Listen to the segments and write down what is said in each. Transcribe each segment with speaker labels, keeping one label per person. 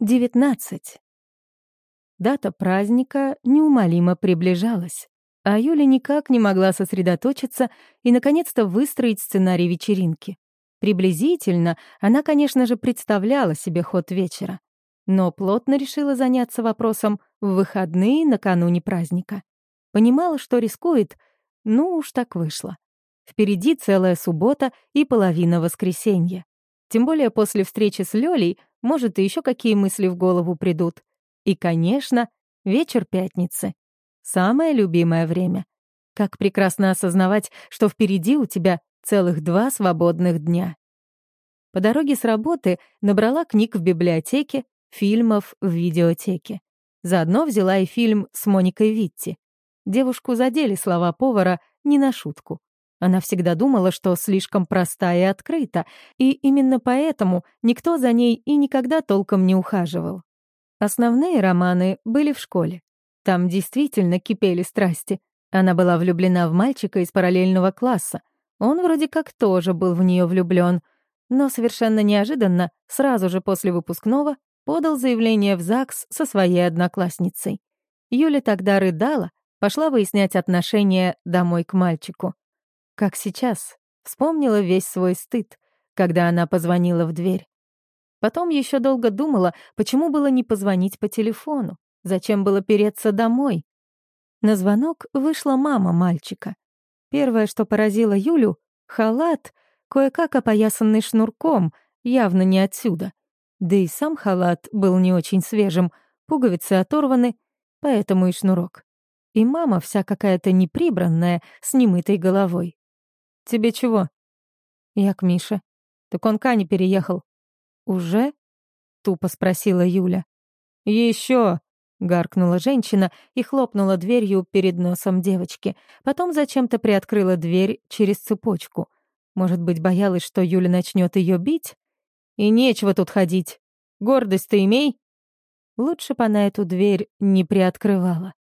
Speaker 1: 19. Дата праздника неумолимо приближалась, а Юля никак не могла сосредоточиться и, наконец-то, выстроить сценарий вечеринки. Приблизительно она, конечно же, представляла себе ход вечера, но плотно решила заняться вопросом в выходные накануне праздника. Понимала, что рискует, ну уж так вышло. Впереди целая суббота и половина воскресенья. Тем более после встречи с Лёлей, может, и еще какие мысли в голову придут. И, конечно, вечер пятницы. Самое любимое время. Как прекрасно осознавать, что впереди у тебя целых два свободных дня. По дороге с работы набрала книг в библиотеке, фильмов в видеотеке. Заодно взяла и фильм с Моникой Витти. Девушку задели слова повара не на шутку. Она всегда думала, что слишком проста и открыта, и именно поэтому никто за ней и никогда толком не ухаживал. Основные романы были в школе. Там действительно кипели страсти. Она была влюблена в мальчика из параллельного класса. Он вроде как тоже был в нее влюблен, но совершенно неожиданно, сразу же после выпускного, подал заявление в ЗАГС со своей одноклассницей. Юля тогда рыдала, пошла выяснять отношения домой к мальчику. Как сейчас, вспомнила весь свой стыд, когда она позвонила в дверь. Потом еще долго думала, почему было не позвонить по телефону, зачем было переться домой. На звонок вышла мама мальчика. Первое, что поразило Юлю — халат, кое-как опоясанный шнурком, явно не отсюда. Да и сам халат был не очень свежим, пуговицы оторваны, поэтому и шнурок. И мама вся какая-то неприбранная, с немытой головой. «Тебе чего?» «Я к Мише». «Так он к переехал». «Уже?» — тупо спросила Юля. «Еще!» — гаркнула женщина и хлопнула дверью перед носом девочки. Потом зачем-то приоткрыла дверь через цепочку. Может быть, боялась, что Юля начнет ее бить? «И нечего тут ходить. Гордость ты имей!» Лучше бы она эту дверь не приоткрывала.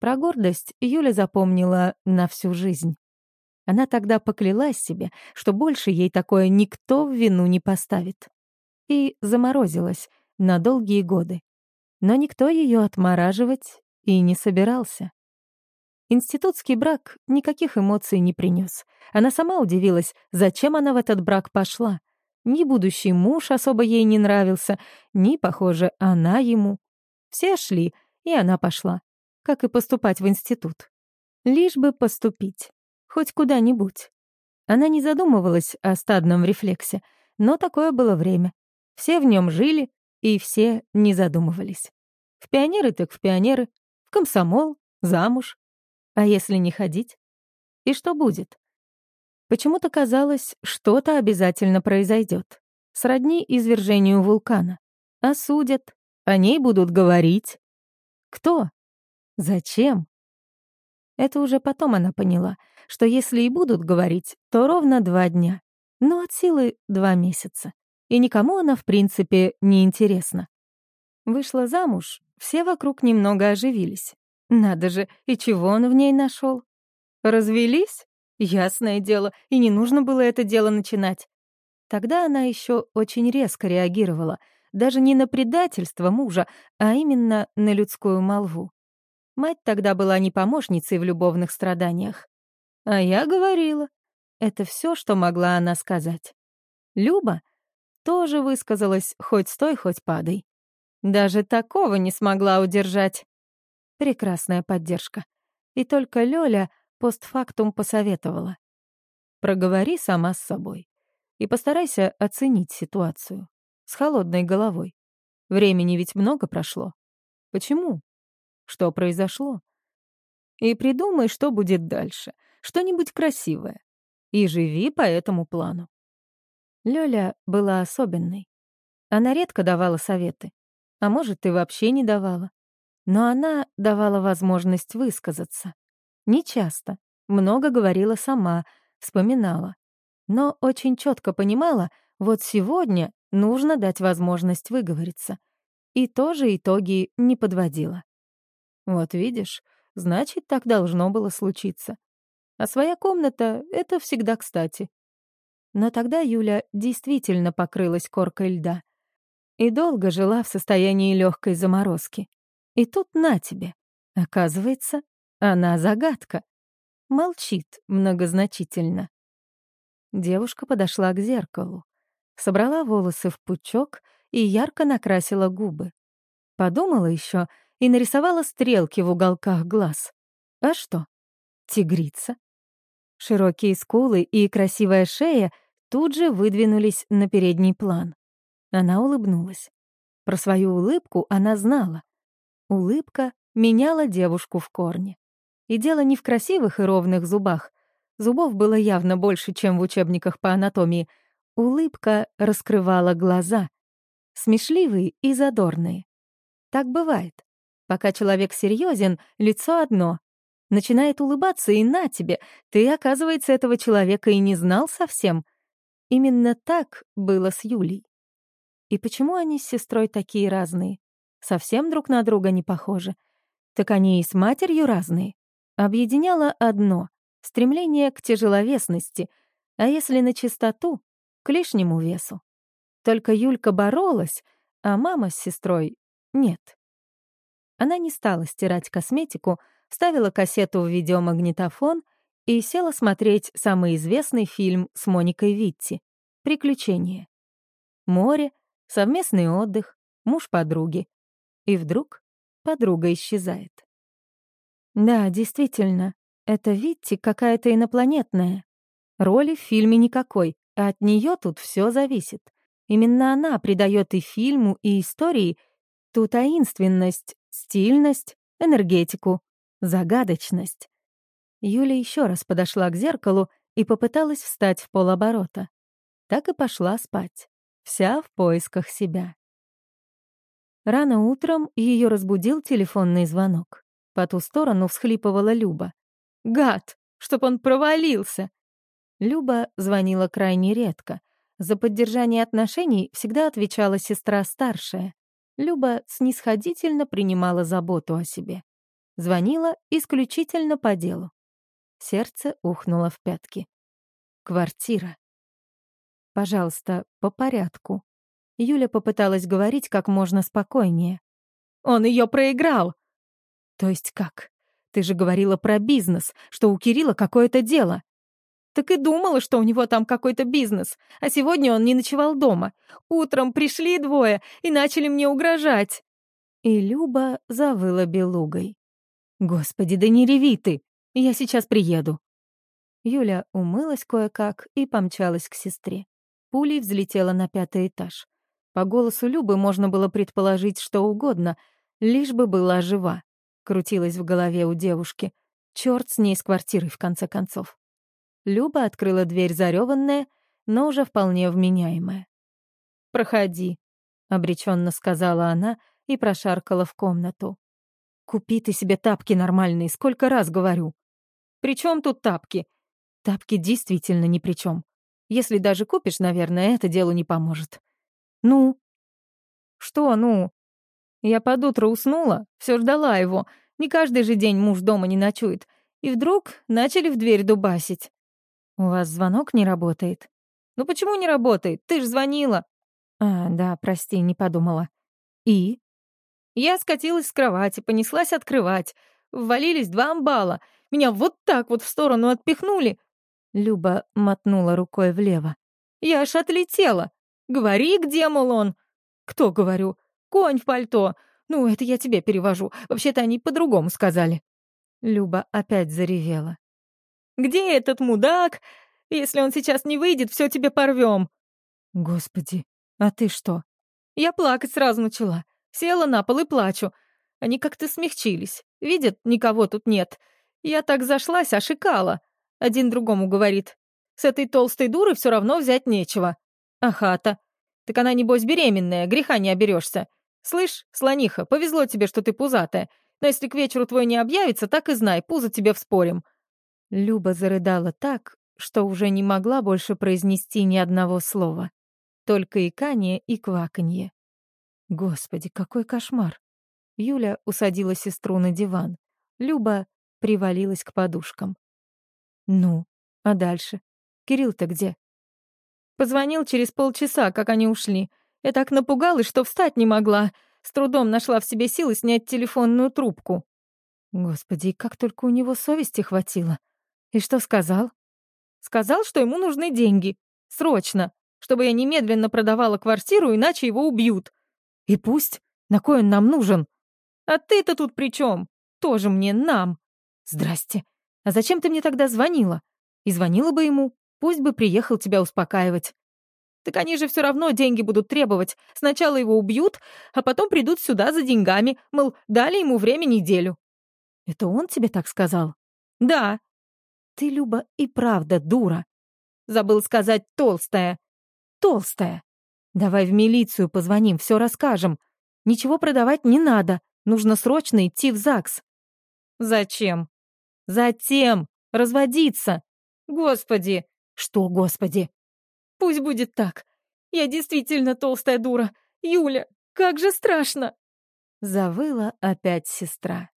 Speaker 1: Про гордость Юля запомнила на всю жизнь. Она тогда поклялась себе, что больше ей такое никто в вину не поставит. И заморозилась на долгие годы. Но никто ее отмораживать и не собирался. Институтский брак никаких эмоций не принес. Она сама удивилась, зачем она в этот брак пошла. Ни будущий муж особо ей не нравился, ни, похоже, она ему. Все шли, и она пошла. Как и поступать в институт. Лишь бы поступить. Хоть куда-нибудь. Она не задумывалась о стадном рефлексе, но такое было время. Все в нем жили, и все не задумывались. В пионеры так в пионеры, в комсомол, замуж. А если не ходить? И что будет? Почему-то казалось, что-то обязательно произойдет. Сродни извержению вулкана. Осудят, о ней будут говорить. Кто? Зачем? Это уже потом она поняла — что если и будут говорить, то ровно два дня. Но от силы два месяца. И никому она, в принципе, не интересна. Вышла замуж, все вокруг немного оживились. Надо же, и чего он в ней нашел? Развелись? Ясное дело, и не нужно было это дело начинать. Тогда она еще очень резко реагировала, даже не на предательство мужа, а именно на людскую молву. Мать тогда была не помощницей в любовных страданиях. А я говорила. Это все, что могла она сказать. Люба тоже высказалась хоть стой, хоть падай. Даже такого не смогла удержать. Прекрасная поддержка. И только Лёля постфактум посоветовала. Проговори сама с собой. И постарайся оценить ситуацию. С холодной головой. Времени ведь много прошло. Почему? Что произошло? И придумай, что будет дальше что-нибудь красивое. И живи по этому плану. Лёля была особенной. Она редко давала советы. А может, и вообще не давала. Но она давала возможность высказаться. Не часто. Много говорила сама, вспоминала. Но очень четко понимала, вот сегодня нужно дать возможность выговориться. И тоже итоги не подводила. Вот видишь, значит, так должно было случиться. А своя комната — это всегда кстати. Но тогда Юля действительно покрылась коркой льда. и долго жила в состоянии легкой заморозки. И тут на тебе. Оказывается, она загадка. Молчит многозначительно. Девушка подошла к зеркалу, собрала волосы в пучок и ярко накрасила губы. Подумала еще и нарисовала стрелки в уголках глаз. А что? Тигрица. Широкие скулы и красивая шея тут же выдвинулись на передний план. Она улыбнулась. Про свою улыбку она знала. Улыбка меняла девушку в корне. И дело не в красивых и ровных зубах. Зубов было явно больше, чем в учебниках по анатомии. Улыбка раскрывала глаза. Смешливые и задорные. Так бывает. Пока человек серьезен, лицо одно. Начинает улыбаться, и на тебе, ты, оказывается, этого человека и не знал совсем. Именно так было с Юлей. И почему они с сестрой такие разные? Совсем друг на друга не похожи. Так они и с матерью разные. Объединяло одно — стремление к тяжеловесности, а если на чистоту — к лишнему весу. Только Юлька боролась, а мама с сестрой — нет. Она не стала стирать косметику, ставила кассету в видеомагнитофон и села смотреть самый известный фильм с Моникой Витти «Приключения». Море, совместный отдых, муж подруги. И вдруг подруга исчезает. Да, действительно, это Витти какая-то инопланетная. Роли в фильме никакой, а от нее тут все зависит. Именно она придает и фильму, и истории ту таинственность, стильность, энергетику, загадочность. Юля еще раз подошла к зеркалу и попыталась встать в полоборота. Так и пошла спать, вся в поисках себя. Рано утром ее разбудил телефонный звонок. По ту сторону всхлипывала Люба. «Гад! Чтоб он провалился!» Люба звонила крайне редко. За поддержание отношений всегда отвечала сестра старшая. Люба снисходительно принимала заботу о себе. Звонила исключительно по делу. Сердце ухнуло в пятки. Квартира. «Пожалуйста, по порядку». Юля попыталась говорить как можно спокойнее. «Он ее проиграл!» «То есть как? Ты же говорила про бизнес, что у Кирилла какое-то дело». Так и думала, что у него там какой-то бизнес. А сегодня он не ночевал дома. Утром пришли двое и начали мне угрожать. И Люба завыла белугой. «Господи, да не реви ты! Я сейчас приеду!» Юля умылась кое-как и помчалась к сестре. Пулей взлетела на пятый этаж. По голосу Любы можно было предположить что угодно, лишь бы была жива. Крутилась в голове у девушки. Чёрт с ней с квартирой, в конце концов. Люба открыла дверь зареванная, но уже вполне вменяемая. «Проходи», — обреченно сказала она и прошаркала в комнату. «Купи ты себе тапки нормальные, сколько раз говорю». «При чем тут тапки?» «Тапки действительно ни при чем. Если даже купишь, наверное, это делу не поможет». «Ну?» «Что «ну?» Я под утро уснула, все ждала его. Не каждый же день муж дома не ночует. И вдруг начали в дверь дубасить. «У вас звонок не работает?» «Ну почему не работает? Ты ж звонила!» «А, да, прости, не подумала». «И?» Я скатилась с кровати, понеслась открывать. Ввалились два амбала. Меня вот так вот в сторону отпихнули. Люба мотнула рукой влево. Я аж отлетела. Говори, где, мол, он? Кто, говорю? Конь в пальто. Ну, это я тебе перевожу. Вообще-то они по-другому сказали. Люба опять заревела. Где этот мудак? Если он сейчас не выйдет, все тебе порвем. Господи, а ты что? Я плакать сразу начала. Села на пол и плачу. Они как-то смягчились. Видят, никого тут нет. Я так зашлась, ошикала. Один другому говорит. С этой толстой дурой все равно взять нечего. А хата? Так она, небось, беременная, греха не оберешься. Слышь, слониха, повезло тебе, что ты пузатая. Но если к вечеру твой не объявится, так и знай, пузо тебе вспорим. Люба зарыдала так, что уже не могла больше произнести ни одного слова. Только икание и кваканье. Господи, какой кошмар. Юля усадила сестру на диван. Люба привалилась к подушкам. Ну, а дальше? Кирилл-то где? Позвонил через полчаса, как они ушли. Я так напугалась, что встать не могла. С трудом нашла в себе силы снять телефонную трубку. Господи, как только у него совести хватило. И что сказал? Сказал, что ему нужны деньги. Срочно. Чтобы я немедленно продавала квартиру, иначе его убьют. И пусть. На кой он нам нужен? А ты-то тут при чем? Тоже мне нам. Здрасте. А зачем ты мне тогда звонила? И звонила бы ему. Пусть бы приехал тебя успокаивать. Так они же все равно деньги будут требовать. Сначала его убьют, а потом придут сюда за деньгами, мол, дали ему время неделю. Это он тебе так сказал? Да. Ты, Люба, и правда дура. Забыл сказать толстая. Толстая. Давай в милицию позвоним, все расскажем. Ничего продавать не надо. Нужно срочно идти в ЗАГС. Зачем? Затем. Разводиться. Господи. Что, господи? Пусть будет так. Я действительно толстая дура. Юля, как же страшно. Завыла опять сестра.